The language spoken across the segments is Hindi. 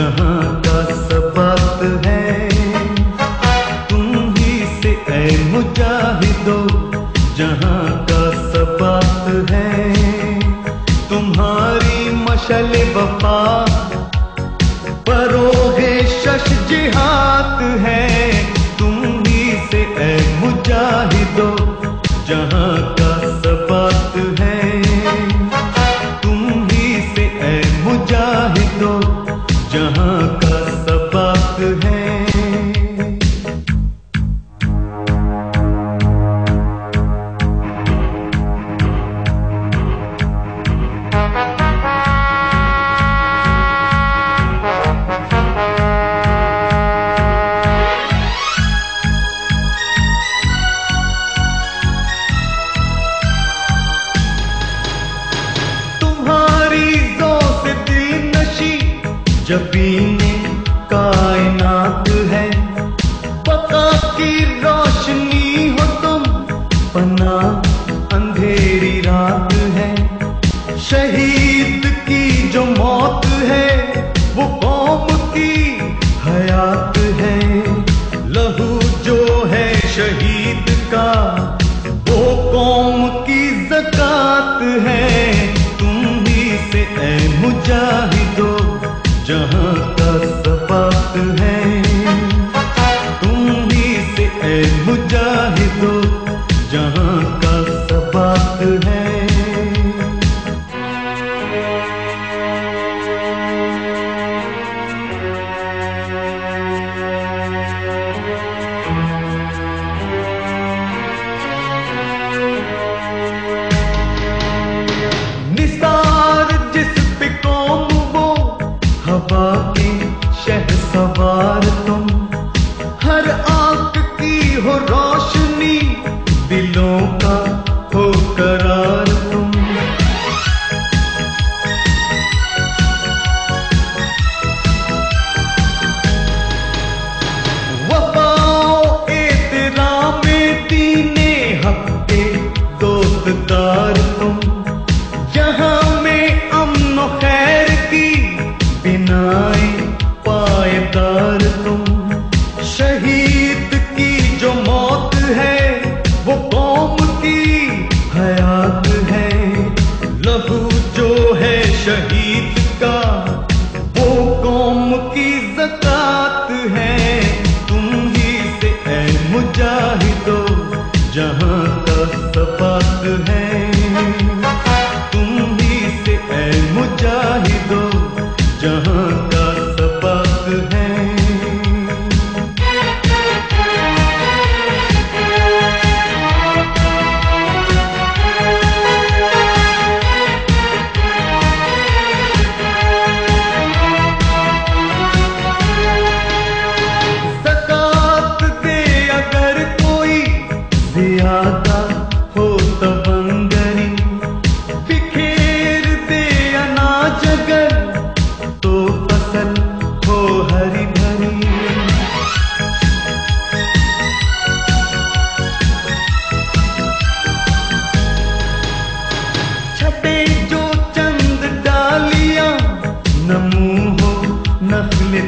जहाँ का सबक है। तुम ही से ऐ मुजाहिदो, जहाँ का सबक है। तुम्हारी मशल वफा परोगे शश जिहात है। तुम ही से ऐ मुजाहिदो, जहाँ जबीने कायनात है, पता की रोशनी हो तुम पना अंधेरी रात है। शहीद की जो मौत है, वो कौम की हयात है। लहू जो है शहीद का, वो कौम की जकात है। तुम ही से ए मुजाहिद जहाँ का सपाट है प्रभु जो है शहीद का, वो कौम की जक़ात है। तुम ही से ए मुजाहिदो, जहाँ का सपात है।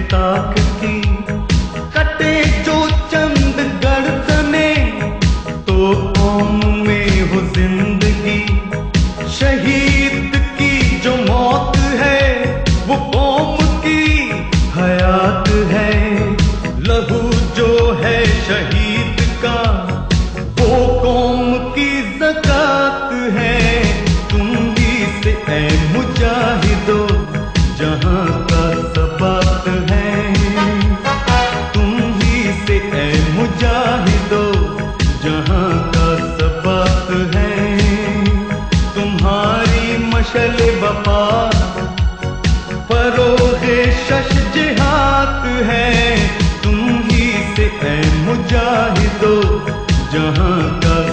தாக்கத்தில் फरोग शश जहात है। तुम ही से मुजाहिदो जहाँ का